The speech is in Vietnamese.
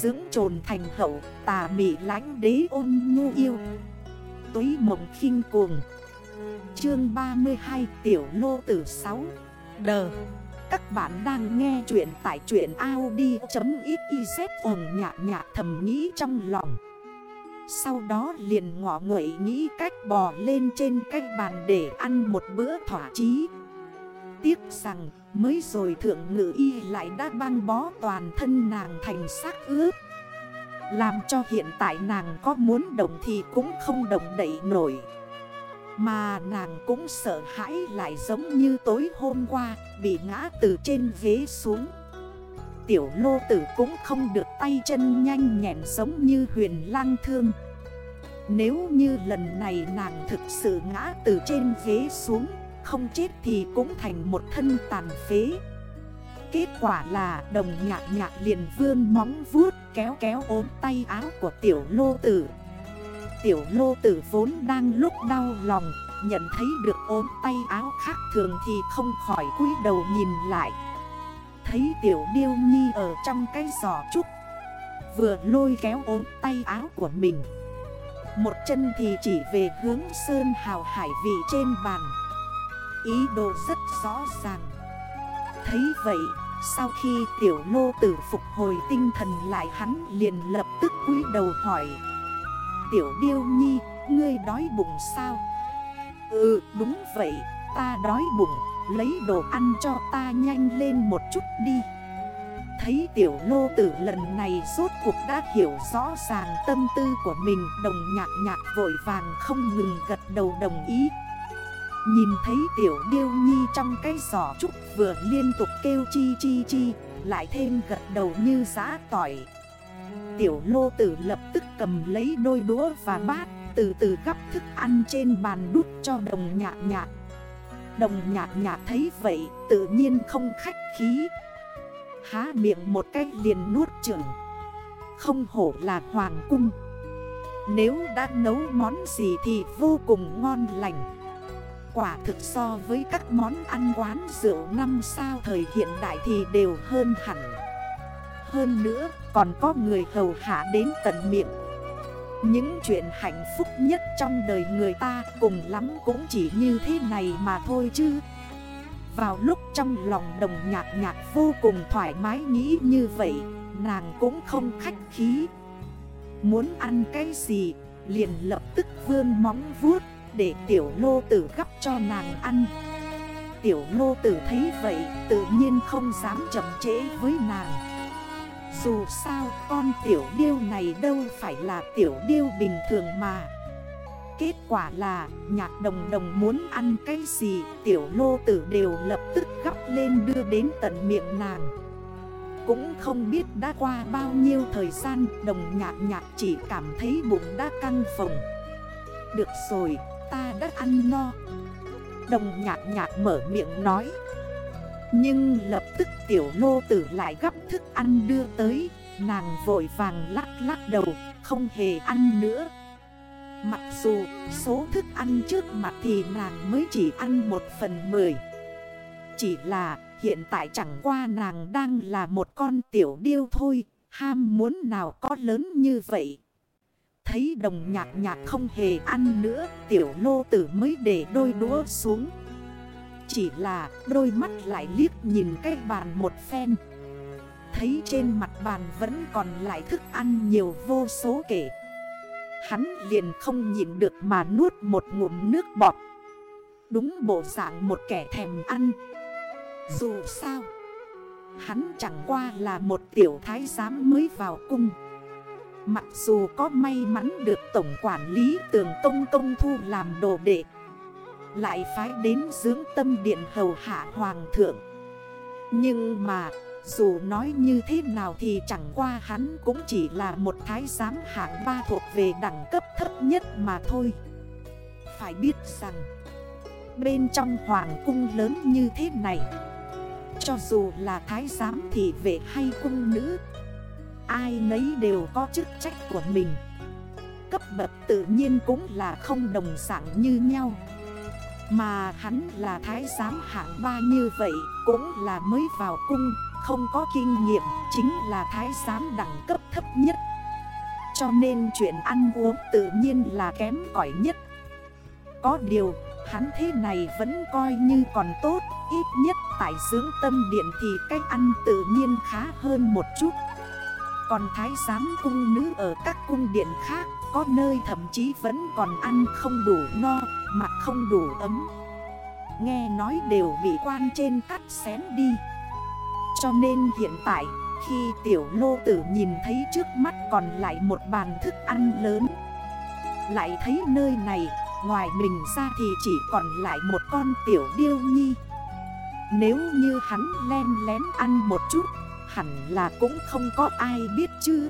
Dưỡng trồn thành hậu, tà mị lánh đế ôn nhu yêu. Túy mộng khinh cuồng. Chương 32 Tiểu Lô Tử 6 Đờ Các bạn đang nghe chuyện tại chuyện Audi.xyz ồn nhạc nhạc thầm nghĩ trong lòng. Sau đó liền ngọ ngợi nghĩ cách bò lên trên cái bàn để ăn một bữa thỏa chí. Tiếc rằng mới rồi thượng ngự y lại đã băng bó toàn thân nàng thành xác ướp. Làm cho hiện tại nàng có muốn động thì cũng không động đậy nổi. Mà nàng cũng sợ hãi lại giống như tối hôm qua, Bị ngã từ trên ghế xuống. Tiểu lô tử cũng không được tay chân nhanh nhẹn giống như huyền lang thương. Nếu như lần này nàng thực sự ngã từ trên ghế xuống không chết thì cũng thành một thân tàn phế. Kết quả là đồng nhạc nhạc liền vươn móng vuốt kéo kéo ốm tay áo của tiểu lô tử. Tiểu lô tử vốn đang lúc đau lòng, Nhận thấy được ốm tay áo khác thường thì không khỏi cúi đầu nhìn lại. Thấy tiểu điêu nhi ở trong cái giỏ trúc, Vừa lôi kéo ốm tay áo của mình. Một chân thì chỉ về hướng sơn hào hải vị trên bàn. Ý đồ rất rõ ràng. Thấy vậy sau khi tiểu lô tử phục hồi tinh thần lại hắn liền lập tức cúi đầu hỏi. Tiểu điêu nhi, ngươi đói bụng sao? Ừ đúng vậy, ta đói bụng, lấy đồ ăn cho ta nhanh lên một chút đi. Thấy tiểu lô tử lần này rốt cuộc đã hiểu rõ ràng tâm tư của mình Đồng nhạc nhạc vội vàng không ngừng gật đầu đồng ý. Nhìn thấy tiểu điêu nhi trong cái giỏ trúc vừa liên tục kêu chi chi chi, Lại thêm gật đầu như giá tỏi. Tiểu lô tử lập tức cầm lấy đôi đũa và bát, Từ từ gắp thức ăn trên bàn đút cho đồng nhạc nhạc. Đồng nhạc nhạc thấy vậy, tự nhiên không khách khí. Há miệng một cách liền nuốt trưởng Không hổ là hoàng cung. Nếu đã nấu món gì thì vô cùng ngon lành. Quả thực so với các món ăn quán rượu năm sao thời hiện đại thì đều hơn hẳn. Hơn nữa, còn có người hầu hạ đến tận miệng. Những chuyện hạnh phúc nhất trong đời người ta cùng lắm cũng chỉ như thế này mà thôi chứ. Vào lúc trong lòng đồng nhạc nhạc vô cùng thoải mái nghĩ như vậy, Nàng cũng không khách khí. Muốn ăn cái gì, liền lập tức vươn móng vuốt để tiểu lô tử gấp cho nàng ăn. Tiểu lô tử thấy vậy, tự nhiên không dám chậm trễ với nàng. Dù sao, con tiểu điêu này đâu phải là tiểu điêu bình thường mà. Kết quả là, nhạc đồng đồng muốn ăn cái gì, Tiểu lô tử đều lập tức gấp lên đưa đến tận miệng nàng. Cũng không biết đã qua bao nhiêu thời gian, Đồng nhạc nhạc chỉ cảm thấy bụng đã căng phồng. Được rồi ta đã ăn no. Đồng nhạc nhạc mở miệng nói. Nhưng lập tức tiểu lô tử lại gấp thức ăn đưa tới. Nàng vội vàng lắc lắc đầu, Không hề ăn nữa. Mặc dù số thức ăn trước mặt thì nàng mới chỉ ăn một phần mười. Chỉ là hiện tại chẳng qua nàng đang là một con tiểu điêu thôi. Ham muốn nào có lớn như vậy? Thấy đồng nhạc nhạc không hề ăn nữa, Tiểu lô tử mới để đôi đũa xuống. Chỉ là đôi mắt lại liếc nhìn cái bàn một phen. Thấy trên mặt bàn vẫn còn lại thức ăn nhiều vô số kể. Hắn liền không nhìn được mà nuốt một ngụm nước bọt. Đúng bộ dạng một kẻ thèm ăn. Dù sao, Hắn chẳng qua là một tiểu thái giám mới vào cung. Mặc dù có may mắn được Tổng Quản lý Tường Tông Công Thu làm đồ đệ, Lại phái đến dưỡng tâm điện hầu hạ Hoàng thượng. Nhưng mà, dù nói như thế nào thì chẳng qua hắn cũng chỉ là một thái giám hạng ba thuộc về đẳng cấp thấp nhất mà thôi. Phải biết rằng, bên trong hoàng cung lớn như thế này, Cho dù là thái giám thì vệ hay cung nữ Ai nấy đều có chức trách của mình. Cấp bậc tự nhiên cũng là không đồng dạng như nhau. Mà hắn là thái giám hạng ba như vậy Cũng là mới vào cung, không có kinh nghiệm, Chính là thái giám đẳng cấp thấp nhất. Cho nên chuyện ăn uống tự nhiên là kém cỏi nhất. Có điều, hắn thế này vẫn coi như còn tốt, Ít nhất tại dưỡng tâm điện thì cách ăn tự nhiên khá hơn một chút. Còn thái giám cung nữ ở các cung điện khác, Có nơi thậm chí vẫn còn ăn không đủ no Mặc không đủ ấm. Nghe nói đều bị quan trên cắt xén đi. Cho nên hiện tại, khi tiểu lô tử nhìn thấy trước mắt còn lại một bàn thức ăn lớn, Lại thấy nơi này, ngoài mình ra thì chỉ còn lại một con tiểu điêu nhi. Nếu như hắn len lén ăn một chút Hẳn là cũng không có ai biết chứ.